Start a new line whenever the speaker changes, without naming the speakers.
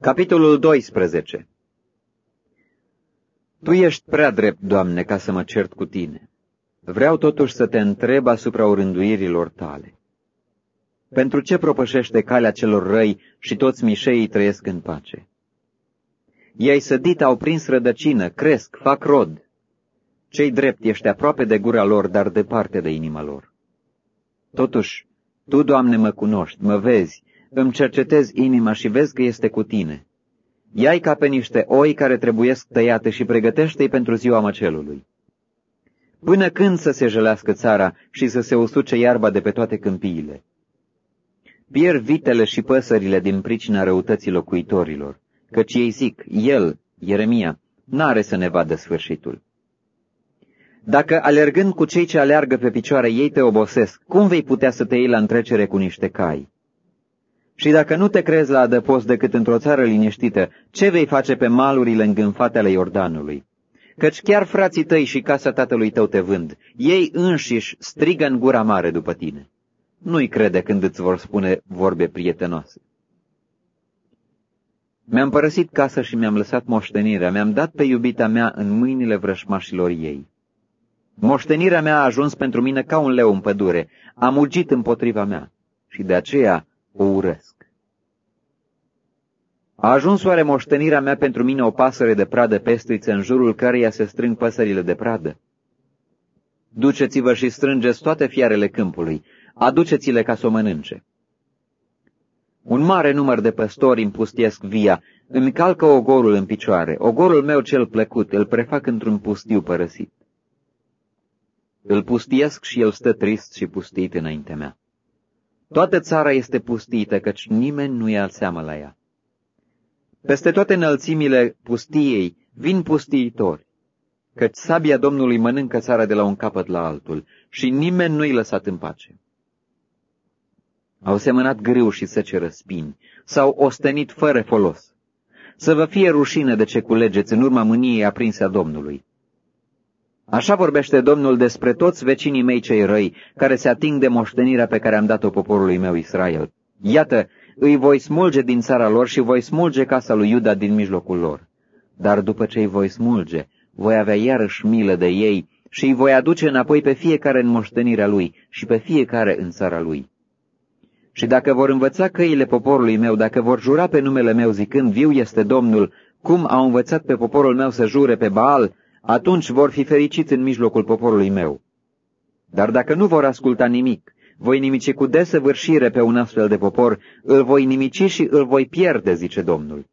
Capitolul 12 Tu ești prea drept, Doamne, ca să mă cert cu tine. Vreau totuși să te întreb asupra orânduirilor tale. Pentru ce propășește calea celor răi și toți mișeii trăiesc în pace? Ei sădit au prins rădăcină, cresc, fac rod. Cei drept ești aproape de gura lor, dar departe de inima lor. Totuși, Tu, Doamne, mă cunoști, mă vezi, îmi cercetezi inima și vezi că este cu tine. Ia-i ca pe niște oi care trebuiesc tăiate și pregătește-i pentru ziua măcelului. Până când să se jălească țara și să se usuce iarba de pe toate câmpiile? Pierd vitele și păsările din pricina răutății locuitorilor, căci ei zic, el, Ieremia, n-are să ne vadă sfârșitul. Dacă alergând cu cei ce aleargă pe picioare ei te obosesc, cum vei putea să te iei la întrecere cu niște cai? Și dacă nu te crezi la adăpost decât într-o țară liniștită, ce vei face pe malurile îngânfate ale Iordanului? Căci chiar frații tăi și casa tatălui tău te vând, ei înșiși strigă în gura mare după tine. Nu-i crede când îți vor spune vorbe prietenoase. Mi-am părăsit casa și mi-am lăsat moștenirea, mi-am dat pe iubita mea în mâinile vrășmașilor ei. Moștenirea mea a ajuns pentru mine ca un leu în pădure, a mugit împotriva mea și de aceea o urăsc. A ajuns oare moștenirea mea pentru mine o pasăre de pradă pestriță în jurul căreia se strâng păsările de pradă? Duceți-vă și strângeți toate fiarele câmpului, aduceți-le ca să o mănânce. Un mare număr de păstori împustiesc via, îmi calcă ogorul în picioare, ogorul meu cel plăcut, îl prefac într-un pustiu părăsit. Îl pustiesc și el stă trist și pustit înaintea mea. Toată țara este pustită, căci nimeni nu ia seamă la ea. Peste toate înălțimile pustiei vin pustiitori, căci sabia Domnului mănâncă țara de la un capăt la altul și nimeni nu-i lăsat în pace. Au semănat grâu și seceră spini, s-au ostenit fără folos. Să vă fie rușine de ce culegeți în urma mâniei aprinse a Domnului. Așa vorbește Domnul despre toți vecinii mei cei răi, care se ating de moștenirea pe care am dat-o poporului meu Israel. Iată, îi voi smulge din țara lor și voi smulge casa lui Iuda din mijlocul lor. Dar după ce îi voi smulge, voi avea iarăși milă de ei și îi voi aduce înapoi pe fiecare în moștenirea lui și pe fiecare în țara lui. Și dacă vor învăța căile poporului meu, dacă vor jura pe numele meu zicând, viu este Domnul, cum au învățat pe poporul meu să jure pe Baal, atunci vor fi fericiți în mijlocul poporului meu. Dar dacă nu vor asculta nimic, voi nimici cu desăvârșire pe un astfel de popor, îl voi nimici și îl voi pierde, zice Domnul.